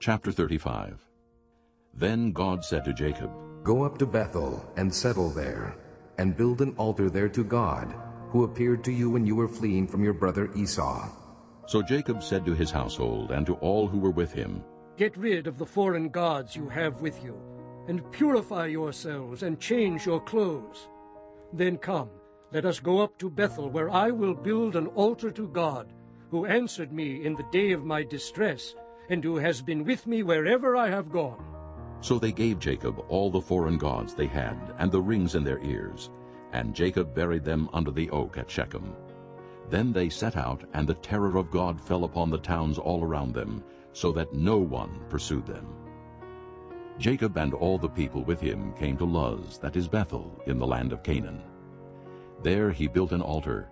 Chapter 35 Then God said to Jacob, Go up to Bethel and settle there, and build an altar there to God, who appeared to you when you were fleeing from your brother Esau. So Jacob said to his household and to all who were with him, Get rid of the foreign gods you have with you, and purify yourselves and change your clothes. Then come, let us go up to Bethel, where I will build an altar to God, who answered me in the day of my distress, and who has been with me wherever I have gone. So they gave Jacob all the foreign gods they had, and the rings in their ears. And Jacob buried them under the oak at Shechem. Then they set out, and the terror of God fell upon the towns all around them, so that no one pursued them. Jacob and all the people with him came to Luz, that is Bethel, in the land of Canaan. There he built an altar,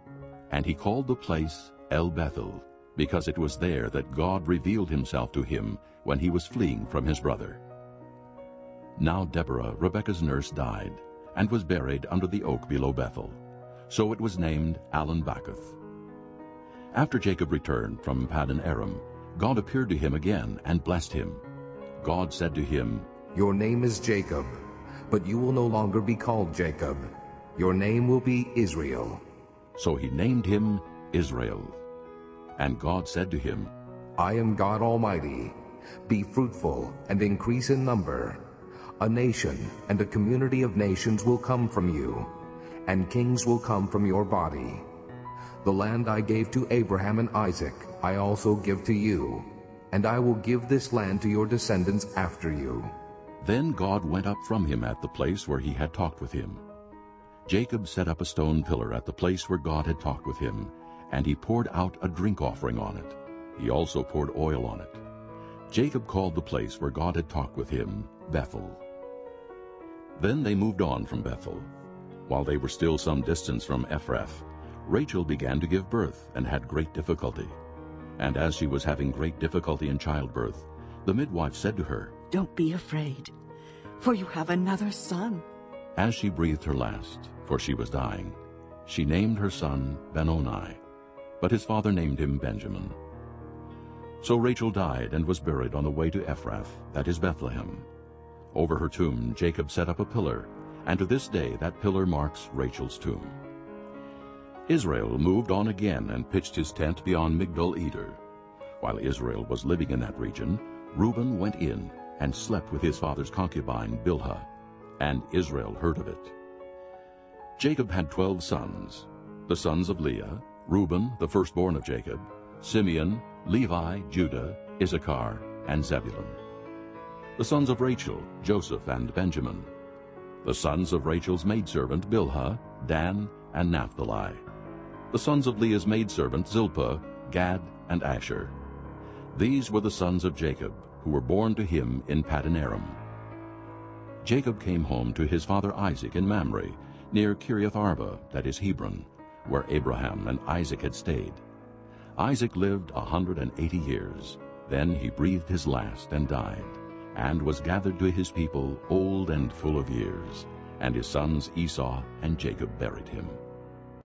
and he called the place El Bethel, because it was there that God revealed himself to him when he was fleeing from his brother. Now Deborah, Rebekah's nurse, died, and was buried under the oak below Bethel. So it was named Allon-Bachuth. After Jacob returned from Paddan Aram, God appeared to him again and blessed him. God said to him, Your name is Jacob, but you will no longer be called Jacob. Your name will be Israel. So he named him Israel. And God said to him, I am God Almighty. Be fruitful and increase in number. A nation and a community of nations will come from you, and kings will come from your body. The land I gave to Abraham and Isaac I also give to you, and I will give this land to your descendants after you. Then God went up from him at the place where he had talked with him. Jacob set up a stone pillar at the place where God had talked with him, and he poured out a drink offering on it. He also poured oil on it. Jacob called the place where God had talked with him Bethel. Then they moved on from Bethel. While they were still some distance from Ephrath, Rachel began to give birth and had great difficulty. And as she was having great difficulty in childbirth, the midwife said to her, Don't be afraid, for you have another son. As she breathed her last, for she was dying, she named her son Benoni, but his father named him Benjamin. So Rachel died and was buried on the way to Ephrath, that is Bethlehem. Over her tomb Jacob set up a pillar, and to this day that pillar marks Rachel's tomb. Israel moved on again and pitched his tent beyond Migdal-eder. While Israel was living in that region, Reuben went in and slept with his father's concubine Bilhah, and Israel heard of it. Jacob had twelve sons, the sons of Leah, Reuben, the firstborn of Jacob, Simeon, Levi, Judah, Issachar, and Zebulun. The sons of Rachel, Joseph and Benjamin. The sons of Rachel's maidservant Bilhah, Dan, and Naphtali. The sons of Leah's maidservant Zilpah, Gad, and Asher. These were the sons of Jacob, who were born to him in Paddan Aram. Jacob came home to his father Isaac in Mamre, near Kiriath Arba, that is Hebron, where Abraham and Isaac had stayed. Isaac lived a hundred and eighty years. Then he breathed his last and died, and was gathered to his people old and full of years. And his sons Esau and Jacob buried him.